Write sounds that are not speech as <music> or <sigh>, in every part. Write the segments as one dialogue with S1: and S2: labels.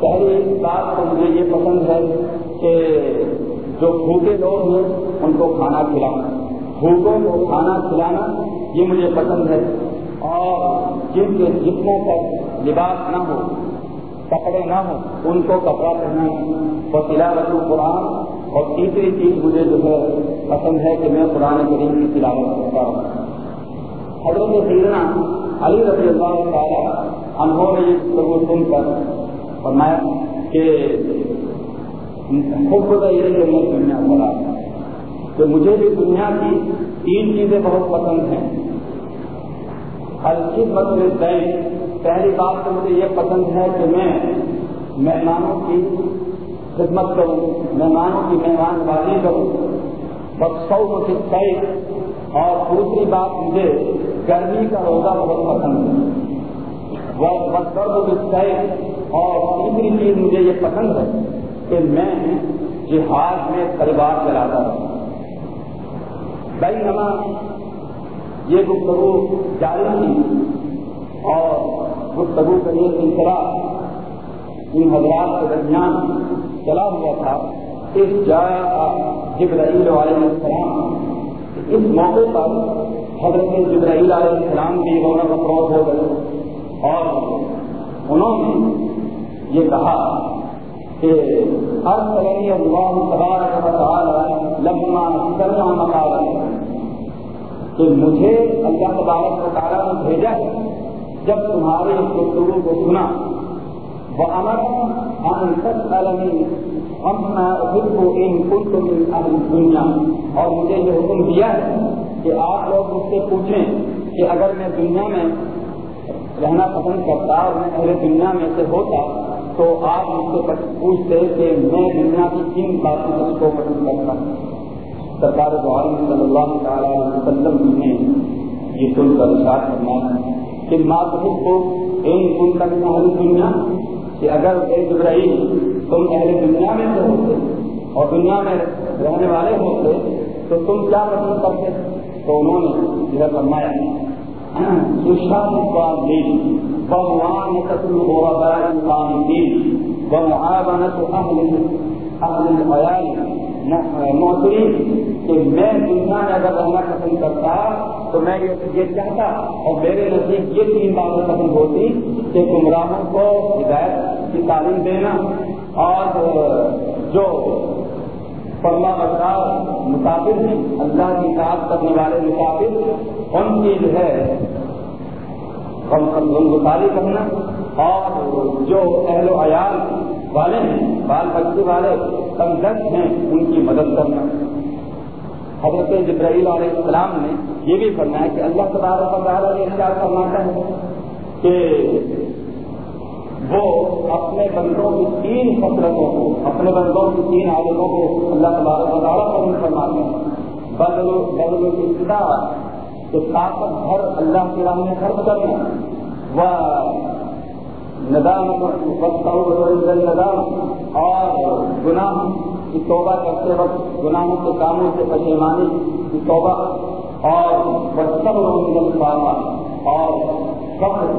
S1: پہلی بات تو مجھے یہ پسند ہے کہ جو بھوکے لوگ ہیں، ان کو کھانا کھلانا۔ بھوکوں کو کھانا کھلانا یہ مجھے پسند ہے۔ اور جن کے جسموں پر لباس نہ ہو، کپڑے نہ ہوں، ان کو کپڑا پہنانا اور تلاوت قرآن اور تیسری چیز مجھے جو ہے پسند ہے کہ میں قرآن کریم کی تلاوت کرتا ہوں۔ حضرت سیرنا علی رضی اللہ تعالیٰ انہوں نے یہ سن کر فرمایا کہ خود یہ میں دنیا بڑا کہ مجھے بھی دنیا کی تین چیزیں بہت پسند ہیں۔ ہر چیز مطلب پہلی بات تو مجھے یہ پسند ہے کہ میں مہمانوں کی خدمت کروں، مہمانوں کی مہمان بازی کروں۔ بس سو صحیح اور دوسری بات مجھے گرمی کا روزہ بہت پسند ہے۔ وہ بس صحیح اور تیسری چیز مجھے یہ پسند ہے کہ میں جہاد میں تلوار چلاتا ہوں بھائی نما یہ گفتگو جاری تھی اور گفتگو کا یہ سلسلہ ان حضرات کے درمیان چلا ہوا تھا۔ اس جایا کا جبرائیل علیہ السلام۔ اس موقع پر حضرت جبرائیل علیہ السلام بھی رونق افروز ہو گئے اور انہوں نے یہ کہا کہ ہر سلنی اللہ تبارک و تعالی لما سمع مقالہ کہ مجھے اللہ تبارک و تعالیٰ نے بھیجا ہے جب تمہارے اس گفتگو کو سنا۔ وہ امر ہم سب عالمی ہم خود کو ان کل کو دنیا اور مجھے یہ حکم دیا ہے کہ آپ لوگ مجھ سے پوچھیں کہ اگر میں دنیا میں رہنا پسند کرتا اور میں اہل دنیا میں سے ہوتا تو آپ مجھ سے پوچھتے کہ میں دنیا کی کن باتوں کو پسند کرتا ہوں؟ سرکار عالم صلی اللہ تعالیٰ علیہ وسلم نے یہ سن کر اشار کرنا کہ ماتحب کو این کن تک اہل دنیا کہ اگر اے جبرائیل تم اہل دنیا میں سے ہوتے اور دنیا میں رہنے والے ہوتے تو تم کیا پسند کرتے؟ تو انہوں نے یہ فرمایا بہوان قتل ومعاونت اہل اہل الخیال نوکری کہ میں دنیا میں اگر رہنا پسند کرتا، تو میں یہ چاہتا اور میرے نزدیک یہ تین باتیں پسند ہوتی کہ گمراہوں کو ہدایت کی تعلیم دینا اور جو فرما بردار مطابق اللہ کی بات کرنے والے مطابق ان کی جو ہے گزاری کرنا اور جو اہل و عیال والے ہیں، بال بچے والے کمزد ہیں، ان کی مدد کرنا۔ حضرت جبرائیل علیہ السلام نے یہ بھی فرمایا کہ اللہ تبارک و تعالیٰ یہ خیال فرماتا ہے کہ وہ اپنے بندوں کی تین فطرتوں کو، اپنے بندوں کی تین عادتوں کو اللہ تبارک و تعالیٰ پر فرماتے ہیں۔ بدل بدل ابتدا کہ طاقت بھر اللہ کی راہ میں خرچ کرنا وہ ندام ندام اور گناہ کی توبہ کرتے وقت گناہوں کے کاموں سے پشیمانی کی توبہ اور اور صبر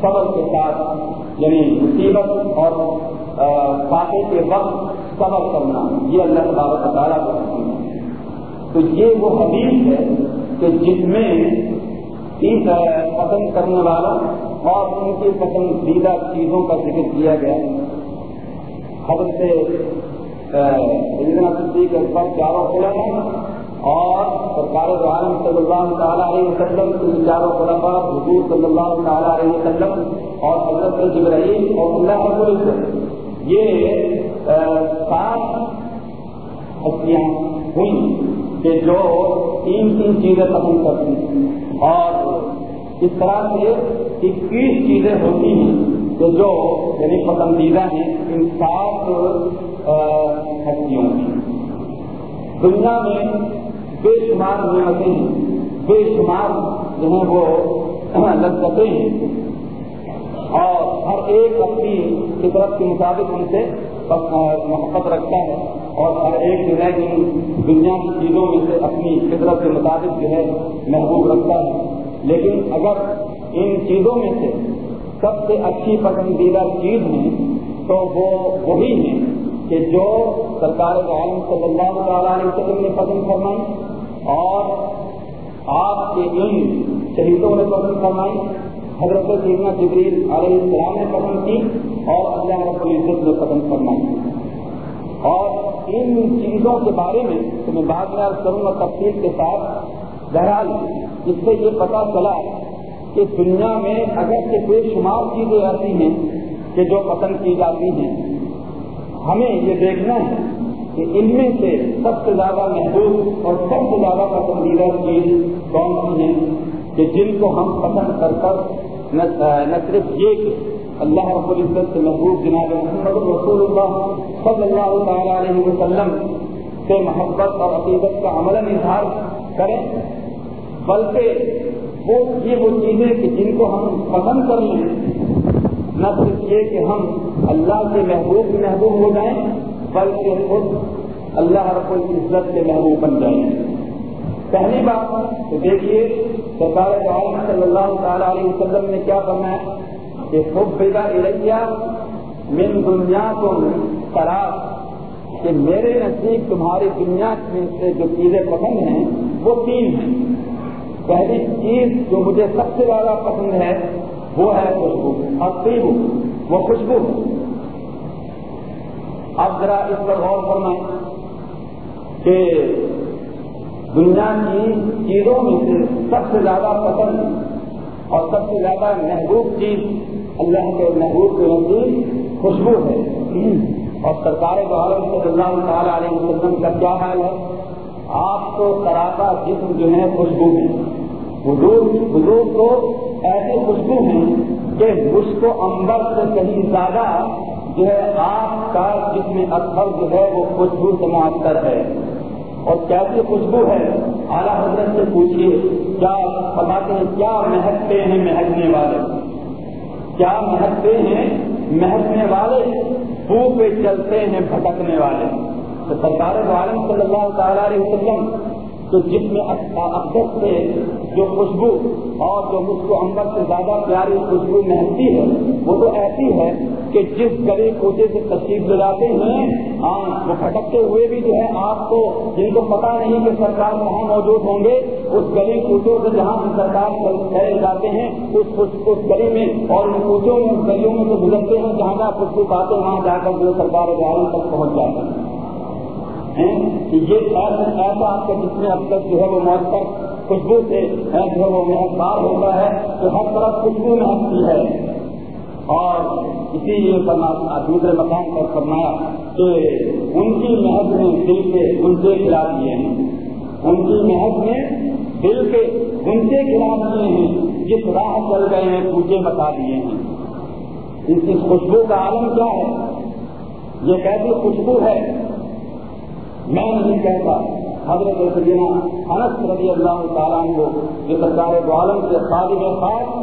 S1: صبر کے ساتھ یعنی مصیبت اور فاتح کے وقت صبر کرنا، یہ اللہ تبارک تعالیٰ کو تو یہ وہ حدیث ہے کہ جس میں تیس پسند کرنے والا اور ان کی پسندیدہ چیزوں کا ذکر کیا گیا۔ حضرت صدیق اکبر چاروں خلفا اور سرکار عالم صلی اللہ تعالیٰ علیہ وسلم، ان چاروں خلفا حضور صلی اللہ تعالیٰ علیہ وسلم اور حضرت جبرائیل اور اللہ رسول یہ سات ہستیاں ہوئی کہ جو تین تین چیزیں پسند کرتی ہیں۔ اور اس طرح سے اکیس چیزیں ہوتی ہیں کہ جو یعنی پسندیدہ ہیں ان سات ہستیوں کی دنیا میں بے شمار نعمتیں ہیں۔ بے شمار جو ہیں وہ <clears throat> لذتیں ہیں۔ اور ہر ایک اپنی فطرت کے مطابق ان سے محبت رکھتا ہے۔ اور ہر ایک جو ہے دنیا کی چیزوں میں سے اپنی فطرت کے مطابق جو ہے محبوب رکھتا ہے۔ لیکن اگر ان چیزوں میں سے سب سے اچھی پسندیدہ چیز ہے، تو وہ وہی ہیں کہ جو سرکار عالم صلی اللہ تعالیٰ علیہ وسلم نے پسند فرمائی اور آپ کے ان شہیدوں نے پسند فرمائی۔ حضرت سیدنا جبریل علیہ السلام نے پسند کی اور اللہ رب العزت نے پسند فرمائی۔ اور ان چیزوں کے بارے میں تو میں بعد میں کروں گا تفصیل کے ساتھ۔ بہرحال، اس سے یہ پتا چلا کہ دنیا میں اگر سے بے شمار چیزیں ایسی ہیں کہ جو پسند کی جاتی ہیں، ہمیں یہ دیکھنا ہے کہ ان میں سے سب سے زیادہ محبوب اور سب سے زیادہ پسندیدہ چیز کون سی ہیں کہ جن کو ہم پسند کر کر نہ صرف یہ کہ اللہ رب العزت سے محبوب جناب محمد رسول اللہ صلی اللہ تعالیٰ علیہ وسلم سے محبت اور عقیدت کا عمل اظہار کریں، بلکہ وہ یہ وہ چیزیں کہ جن کو ہم پسند کر لیں، نہ صرف یہ کہ ہم اللہ کے محبوب محبوب ہو جائیں، بلکہ خود اللہ رب العزت کے محبوب بن جائیں۔ پہلی بات تو دیکھیے، سرکار عالم صلی اللہ تعالیٰ علیہ وسلم نے کیا کرنا ہے کہ خود بیگا من دنیا کو تراش کہ میرے نزدیک تمہاری دنیا میں سے جو چیزیں پسند ہیں، وہ تین ہیں۔ پہلی چیز جو مجھے سب سے زیادہ پسند ہے، وہ ہے خوشبو۔ اور وہ خوشبو اب ذرا اس پر غور کرنا کہ دنیا کی چیزوں میں سے سب سے زیادہ پسند اور سب سے زیادہ محبوب چیز اللہ کے محبوب کے نزدیک خوشبو ہے۔ اور سرکار عالم صلی اللہ تعالیٰ علیہ وسلم کا کیا حال ہے؟ آپ کو تراتا جسم جو ہے خوشبو میں۔ بزرگ بزرگ تو ایسے خوشبو ہیں کہ اس کو امبر سے کہیں زیادہ جو ہے آپ کا جسم اکثر جو ہے وہ خوشبو سے معطر ہے۔ اور کیسی خوشبو ہے؟ اعلیٰ حضرت سے پوچھیے کیا بتاتے ہیں، کیا مہکتے ہیں مہکنے والے؟ کیا مہکتے ہیں؟ مہکنے والے، بو پہ چلتے ہیں، بھٹکنے والے۔ تو سرکار عالم صلی اللہ تعالیٰ علیہ وسلم تو جس میں اکثر سے جو خوشبو اور جو مجھ کو امبر سے زیادہ پیاری خوشبو مہنگی ہے، وہ تو ایسی ہے کہ جس گلی کوچے سے تشریف لے ہیں ہاں وہ پھٹکتے ہوئے بھی جو ہے، آپ کو جن کو پتا نہیں کہ سرکار کہاں موجود ہوں گے، اس گلی کوچوں سے جہاں سے سرکار چلے جاتے ہیں، اس اس گلی میں اور ان کوچوں میں اس گلیوں میں سے گزرتے ہیں، جہاں جہاں خوشبو پاتے ہیں، وہاں جا کر جو سرکار گارن تک پہنچ جاتے ہیں۔ یہ ایسا آپ کا جس میں اب تک جو ہے وہ مؤثر خوشبو سے جو ہے وہ مہکار ہوتا ہے، تو ہر طرف خوشبو مہکتی ہے۔ اور اسی لیے دوسرے مقام پر فرمایا کہ ان کی محض نے دل کے ان کھلا دیے ہیں۔ ان کی محض نے دل کے ان سے کھلا دیے ہیں۔ جس راہ چل گئے ہیں پوچھے بتا دیے ہیں۔ ان کی خوشبو کا عالم کیا ہے؟ یہ کیسی خوشبو ہے۔ میں نہیں کہتا، حضرت سجنا انس رضی اللہ تعالیٰ کو جو سرکار دو عالم سے خادم خاص،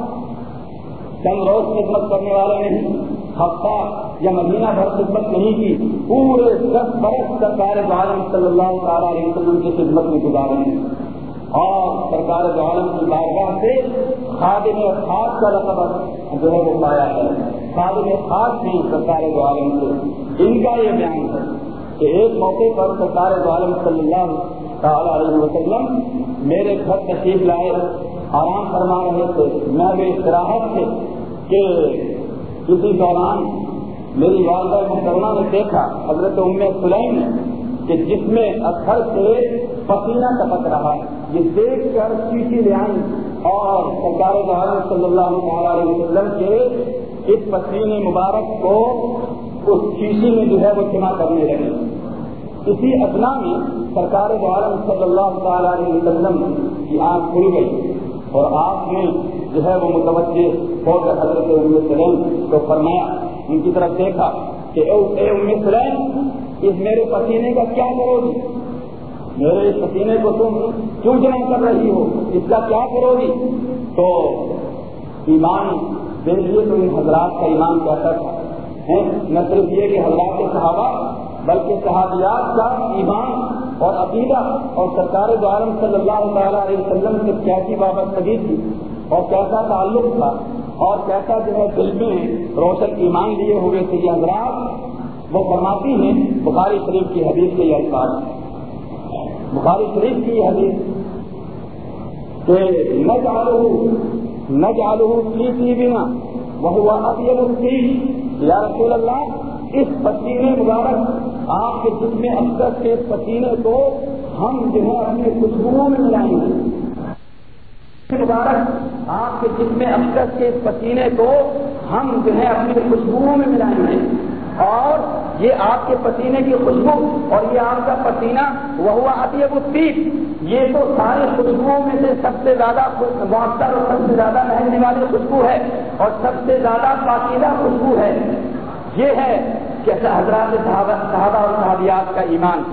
S1: چند روز خدمت کرنے والے نہیں ہفتہ یا مہینہ بھر خدمت نہیں کی، پورے دس برس سرکار دو عالم صلی اللہ تعالیٰ علیہ وسلم کی خدمت میں گزارے ہیں۔ اور سرکار دو عالم کی بارگاہ سے خادم خاص کا رقبت جو ہے وہ پایا ہے۔ خادم خاص بھی سرکار دو عالم سے۔ ان کا یہ بیان ہے۔ کہ ایک موقع پر سرکار عالم صلی اللہ تعالی علیہ وسلم میرے گھر تشریف لائے، آرام فرما رہے تھے۔ میں بھی استراحت سے کہ کسی دوران میری والدہ محترمہ نے دیکھا، حضرت ام سلیم کہ جس میں اکثر سے پسینہ ٹپک رہا یہ دیکھ کر چیٹی لے آئی اور سرکار عالم صلی اللہ تعالی علیہ وسلم کے اس پسینے مبارک کو اس شیشی میں جو ہے وہ جمع کرنے لگے۔ اسی ادنا میں سرکار عالم صلی اللہ تعالی علیہ وسلم کی آنکھ کھل گئی اور آپ نے جو ہے وہ متوجہ ہو کر حضرت ام سلیم کو فرمایا، ان کی طرف دیکھا کہ اے ام سلیم، اس میرے پسینے کا کیا کرو گی میرے اس پسینے کو تم کیوں جمع کر رہی ہو؟ اس کا کیا کرو گی تو ایمان دیکھیے تو ان حضرات کا ایمان کیسا تھا نہ صرف یہ کہ حضرات کے صحابہ بلکہ صحابیات کا ایمان اور عقیدہ اور سرکار عالم صلی اللہ تعالیٰ علیہ وسلم سے کیسی وابستگی تھی اور کیسا تعلق تھا اور کیسا جو ہے دل میں روشن ایمان لیے ہوئے تھے یہ حضرات، وہ فرماتی ہیں، بخاری شریف کی حدیث کے یہ الفاظ۔ بخاری شریف کی حدیث کہ نہ چالو نہ چالو کی تھی بنا وہ اب یہ یا رسول اللہ، اس پسینے مبارک آپ کے جسم اکثر کے پسینے کو ہم جو ہے اپنے خوشبوؤں میں ملائیں گے۔ مبارک، آپ کے جسم اکثر کے پسینے کو ہم جو ہے اپنی خوشبوؤں میں ملائیں گے۔ اور یہ آپ کے پسینے کی خوشبو اور یہ آپ کا پسینہ وہ ہوا آتی ہے یہ تو سارے خوشبوؤں میں سے سب سے زیادہ مؤثر اور سب سے زیادہ مہنگی والی خوشبو ہے اور سب سے زیادہ پاکیزہ خوشبو ہے۔ یہ ہے کہ حضرات صحابہ اور صحابیات کا ایمان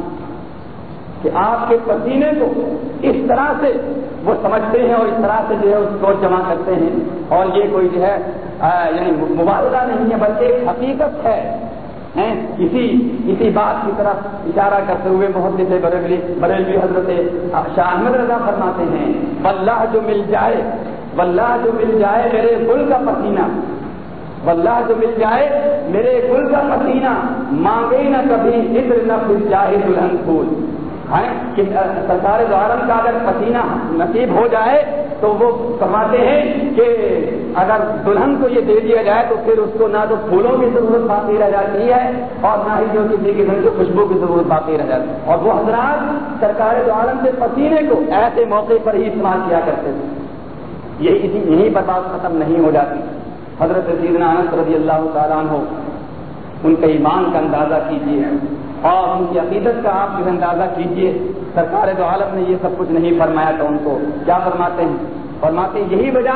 S1: کہ آپ کے پسینے کو اس طرح سے وہ سمجھتے ہیں اور اس طرح سے جو ہے اس کو جمع کرتے ہیں اور یہ کوئی جو ہے یعنی مبادلہ نہیں ہے، بلکہ ایک حقیقت ہے کسی کسی بات کی طرف اشارہ کرتے ہوئے بہت سے بریلوی بریلوی حضرت شاہ احمد رضا فرماتے ہیں، واللہ جو مل جائے واللہ جو مل جائے میرے گل کا پسینہ واللہ جو مل جائے، میرے گل کا پسینہ مانگے نہ کبھی، ادھر نہ پھر جائے دلہن پھول کہ سرکار دوارم کا اگر پسینہ نصیب ہو جائے، تو وہ کماتے ہیں کہ اگر دلہن کو یہ دے دیا جائے، تو پھر اس کو نہ تو پھولوں کی ضرورت باقی رہ جاتی ہے، اور نہ ہی جو کسی قسم کی خوشبو کی ضرورت باقی رہ جاتی ہے۔ اور وہ حضرات سرکار دوارم کے پسینے کو ایسے موقع پر ہی استعمال کیا کرتے تھے۔ یہی اسی یہیں پر بات ختم نہیں ہو جاتی۔ حضرت سیدنا انس رضی اللہ تعالیٰ ہو ان کے ایمان کا اندازہ کیجیے اور ان کی عقیدت کا آپ جو اندازہ کیجیے سرکار دو عالم نے یہ سب کچھ نہیں فرمایا تھا ان کو۔ کیا فرماتے ہیں؟ فرماتے ہیں یہی وجہ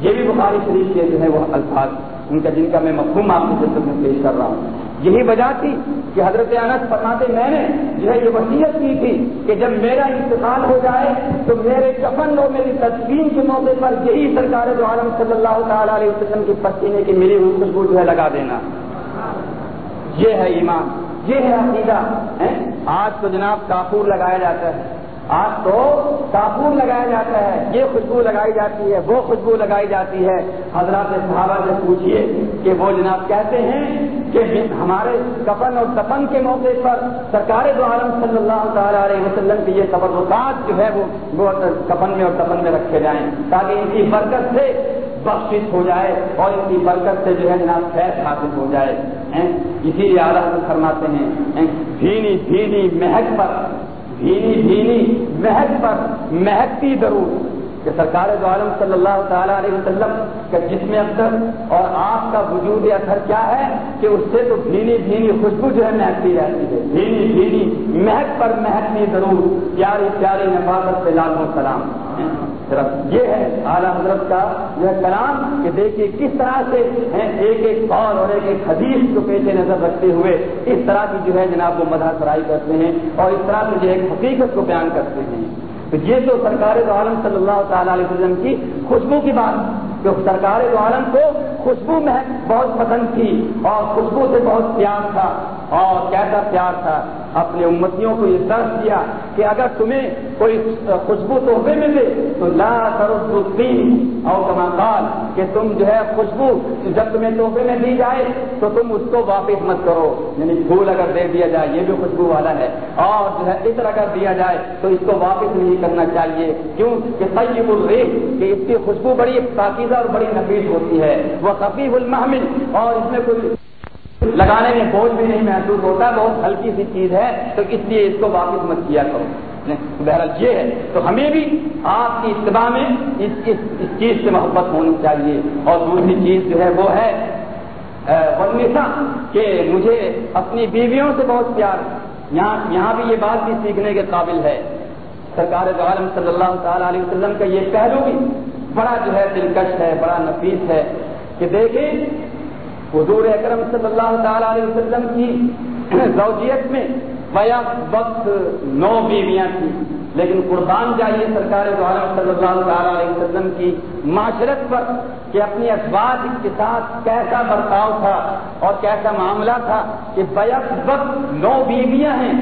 S1: یہ بھی بخاری شریف کے جو ہے وہ الفاظ، ان کا جن کا میں مفہوم آپ کی خدمت میں پیش کر رہا ہوں۔ یہی وجہ تھی کہ حضرت انس فرماتے میں نے جو ہے یہ وصیت کی تھی کہ جب میرا انتقال ہو جائے تو میرے کفن اور میری تدفین کے موقع پر یہی سرکار دو عالم صلی اللہ تعالی علیہ وسلم کی پسینے کی میری خوشبو جو ہے لگا دینا۔ یہ ہے ایمان، یہ ہے عقیدہ آج تو جناب کافور لگایا جاتا ہے۔ آج تو کافور لگایا جاتا ہے۔ یہ خوشبو لگائی جاتی ہے، وہ خوشبو لگائی جاتی ہے۔ حضرات صحابہ سے پوچھیے کہ وہ جناب کہتے ہیں کہ ہمارے کفن اور دفن کے موقع پر سرکار دو عالم صلی اللہ تعالی علیہ وسلم کے یہ تبرکات جو ہے وہ کفن میں اور دفن میں رکھے جائیں تاکہ ان کی برکت سے بخش ہو جائے اور ان کی برکت سے جو ہے جناب خیر حاصل ہو جائے۔ اسی لیے اعلیٰ فرماتے ہیں؟ بھینی بھینی مہک پر، بھینی بھینی مہک پر مہکتی ضرور۔ کہ سرکار دو عالم صلی اللہ تعالیٰ علیہ وسلم کا جسم اثر اور آپ کا وجود اثر کیا ہے کہ اس سے تو بھینی بھینی خوشبو جو ہے مہکتی رہتی ہے۔ بھینی بھینی مہک پر مہکتی ضرور۔ پیاری پیاری نفاذت سے لاکھوں سلام۔ یہ ہے اعلیٰ حضرت کا یہ کلام کہ دیکھیے کس طرح سے ایک ایک قول اور ایک ایک حدیث کو پیش نظر رکھتے ہوئے اس طرح کی جو ہے جناب وہ مدح فرائی کرتے ہیں اور اس طرح سے جو ایک حقیقت کو بیان کرتے ہیں۔ تو یہ جو سرکار دو عالم صلی اللہ تعالی علیہ وسلم کی خوشبو کی بات، جو سرکار دو عالم کو خوشبو میں بہت پسند تھی اور خوشبو سے بہت پیار تھا اور کیسا پیار تھا اپنے امتیوں کو یہ درد دیا کہ اگر تمہیں کوئی خوشبو تحفے ملے تو لا اور کماندار کہ تم جو ہے خوشبو جب تمہیں تحفے میں دی جائے تو تم اس کو واپس مت کرو۔ یعنی پھول اگر دے دیا جائے، یہ بھی خوشبو والا ہے۔ اور جو ہے عطر اگر دیا جائے تو اس کو واپس نہیں کرنا چاہیے۔ کیوں؟ کہ طیب الریح، کہ اس کی خوشبو بڑی پاکیزہ اور بڑی نفیس ہوتی ہے۔ وہ خفیف المحمل، اور اس میں کوئی لگانے میں بوجھ بھی نہیں محسوس ہوتا بہت ہلکی سی چیز ہے تو اس لیے اس کو واپس مت کیا کرو۔ بہرحال یہ ہے۔ تو ہمیں بھی آپ کی اتباع میں اس اس, اس چیز سے محبت ہونی چاہیے۔ اور دوسری چیز جو ہے وہ ہے ورنسا کہ مجھے اپنی بیویوں سے بہت پیار یہاں یہاں بھی یہ بات بھی سیکھنے کے قابل ہے۔ سرکار عالم صلی اللہ تعالی علیہ وسلم کا یہ پہلو بھی بڑا جو ہے دلکش ہے بڑا نفیس ہے کہ دیکھیں حضور اکرم صلی اللہ تعالی علیہ وسلم کی <clears throat> زوجیت میں بیا وقت نو بیویاں تھیں۔ لیکن قربان جائیے سرکار عالم صلی اللہ تعالی علیہ وسلم کی معاشرت پر کہ اپنی اخبار کے ساتھ کیسا برتاؤ تھا اور کیسا معاملہ تھا کہ بیک وقت نو بیویاں ہیں،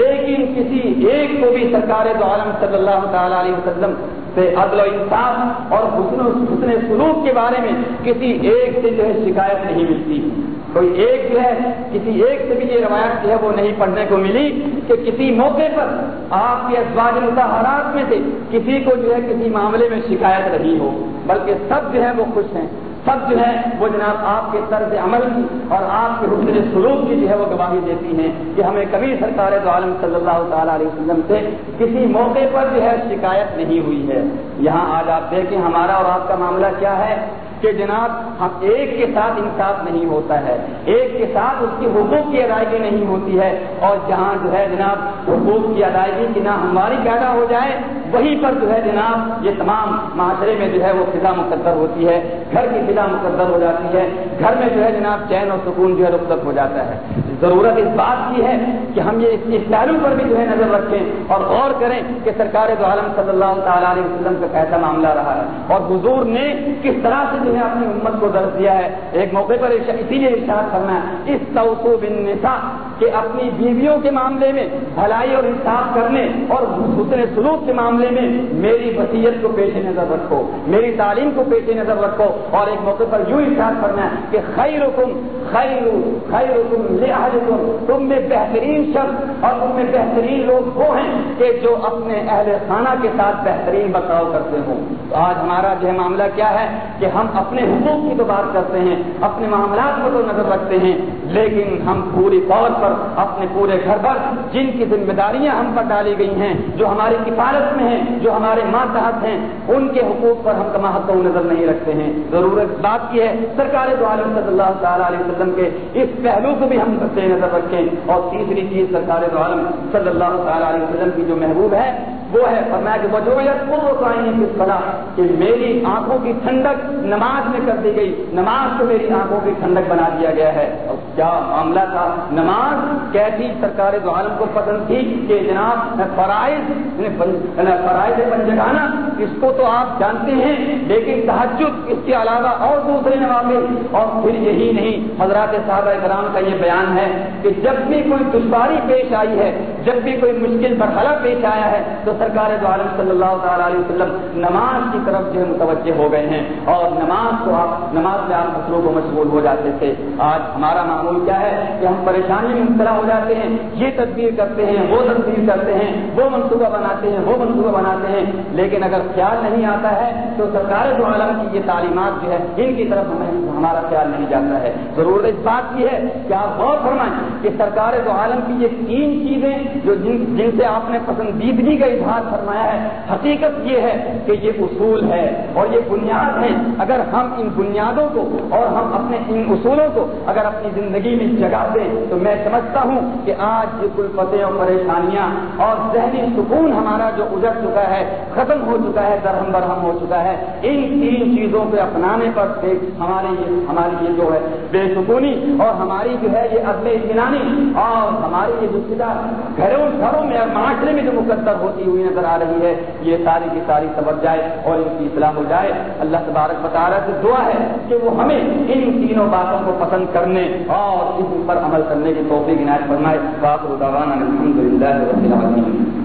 S1: لیکن کسی ایک کو بھی سرکار دو عالم صلی اللہ تعالی علیہ وسلم سے عدل و انصاف اور حسن حسن سلوک کے بارے میں کسی ایک سے جو ہے شکایت نہیں ملتی۔ کوئی ایک جو ہے، کسی ایک سے بھی یہ روایت جو ہے وہ نہیں پڑھنے کو ملی کہ کسی موقع پر آپ کے ازواج متحرات میں سے کسی کو جو ہے کسی معاملے میں شکایت رہی ہو، بلکہ سب جو ہے وہ خوش ہیں۔ سب جو ہے وہ جناب آپ کے طرز عمل کی اور آپ کے حسن سلوک کی جو ہے وہ گواہی دیتی ہیں کہ ہمیں کبھی سرکار تو عالم صلی اللہ تعالیٰ علیہ وسلم سے کسی موقع پر جو ہے شکایت نہیں ہوئی ہے۔ یہاں آج آپ دیکھیں ہمارا اور آپ کا معاملہ کیا ہے؟ کہ جناب، ہم ایک کے ساتھ انصاف نہیں ہوتا ہے۔ ایک کے ساتھ اس کی حقوق کی ادائیگی نہیں ہوتی ہے۔ اور جہاں جو ہے جناب، حقوق کی ادائیگی کی نہ ہماری پیدا ہو جائے، وہیں پر جو ہے جناب، یہ تمام معاشرے میں جو ہے وہ فضا مقدر ہوتی ہے۔ گھر کی فضا مقدر ہو جاتی ہے۔ گھر میں جو ہے جناب، چین اور سکون جو ہے رخصت ہو جاتا ہے۔ ضرورت اس بات کی ہے کہ ہم یہ اس پہلو پر بھی جو ہے نظر رکھیں اور غور کریں کہ سرکار دو عالم صلی اللہ تعالیٰ علیہ وسلم کا کیسا معاملہ رہا ہے اور حضور نے کس طرح سے جو ہے اپنی امت کو درج دیا ہے ایک موقع پر اسی لیے ارشاد کرنا ہے اس توسو بن نسا کہ اپنی بیویوں کے معاملے میں بھلائی اور انصاف کرنے اور حسن سلوک کے معاملے میں میری وسیعت کو پیش نظر رکھو، میری تعلیم کو پیش نظر رکھو اور ایک موقع پر یوں ارشاد کرنا ہے کہ خیر حکم خیر خیر حکم تم میں بہترین شخص اور تم میں بہترین لوگ وہ ہیں کہ جو اپنے اہل خانہ کے ساتھ بہترین برتاؤ کرتے ہوں۔ تو آج ہمارا جو ہے معاملہ کیا ہے کہ ہم اپنے حقوق کی تو بات کرتے ہیں، اپنے معاملات کو تو نظر رکھتے ہیں، لیکن ہم پوری طور پر اپنے پورے گھر پر جن کی ذمہ داریاں ہم پر ڈالی گئی ہیں، جو ہماری کفالت میں ہیں، جو ہمارے ماتحت ہیں، ان کے حقوق پر ہم تمہت نظر نہیں رکھتے ہیں۔ ضرورت بات کی ہے، سرکار دو عالم صلی اللہ تعالیٰ علیہ وسلم کے اس پہلو کو بھی ہم نظر رکھیں۔ اور تیسری چیز سرکار دو عالم صلی اللہ تعالیٰ علیہ وسلم کی جو محبوب ہے وہ ہے، فرمایا کہ وجوہ وجوہت کس طرح کہ میری آنکھوں کی ٹھنڈک نماز میں کر دی گئی، نماز کو میری آنکھوں کی ٹھنڈک بنا دیا گیا ہے۔ اور کیا معاملہ تھا؟ نماز کیسی سرکار دو عالم کو پسند تھی کہ جناب فرائض یعنی یعنی فرائض پنجگانا اس کو تو آپ جانتے ہیں، لیکن تحجد اس کے علاوہ اور دوسرے نوابے اور پھر یہی نہیں، حضرات صاحب کرام کا یہ بیان ہے کہ جب بھی کوئی دشواری پیش آئی ہے جب بھی کوئی مشکل مرحلہ پیش آیا ہے تو سرکار دو عالم صلی اللہ تعالیٰ علیہ وسلم نماز کی طرف جو ہے متوجہ ہو گئے ہیں اور نماز کو آپ نماز میں آپ مصروف و مشغول ہو جاتے تھے۔ آج ہمارا معمول کیا ہے کہ ہم پریشانی میں مبتلا ہو جاتے ہیں۔ یہ تدبیر کرتے ہیں، وہ تدبیر کرتے ہیں، وہ منصوبہ بناتے ہیں، وہ منصوبہ بناتے ہیں۔ لیکن اگر خیال نہیں آتا ہے تو سرکار دو عالم کی یہ تعلیمات جو ہے، ان کی طرف ہمیں ہمارا خیال نہیں جاتا ہے۔ ضرورت اس بات کی ہے کہ آپ غور فرمائیں کہ سرکار دو عالم کی یہ تین چیزیں جو جن جن سے آپ نے پسندیدگی کا اظہار فرمایا ہے، حقیقت یہ ہے کہ یہ اصول ہے اور یہ بنیاد ہے اگر ہم ان بنیادوں کو اور ہم اپنے ان اصولوں کو اگر اپنی زندگی میں جگہ دیں، تو میں سمجھتا ہوں کہ آج یہ کلفتیں اور پریشانیاں اور ذہنی سکون ہمارا جو اجڑ چکا ہے، ختم ہو چکا ہے، درہم برہم ہو چکا ہے، ان تین چیزوں کو اپنانے پر ہمارے یہ ہماری یہ جو ہے بے سکونی اور ہماری جو ہے یہ عدل اطمینانی اور ہماری یہ جو گھروں گھروں میں اور معاشرے میں جو مقدر ہوتی ہوئی نظر آ رہی ہے، یہ ساری کی ساری سبق جائے اور ان کی اصلاح ہو جائے۔ اللہ تبارک بتا سے دعا ہے کہ وہ ہمیں ان تینوں باتوں کو پسند کرنے اور اس پر عمل کرنے کی توفیق عنایت فرمائے۔ باپ الحمد للہ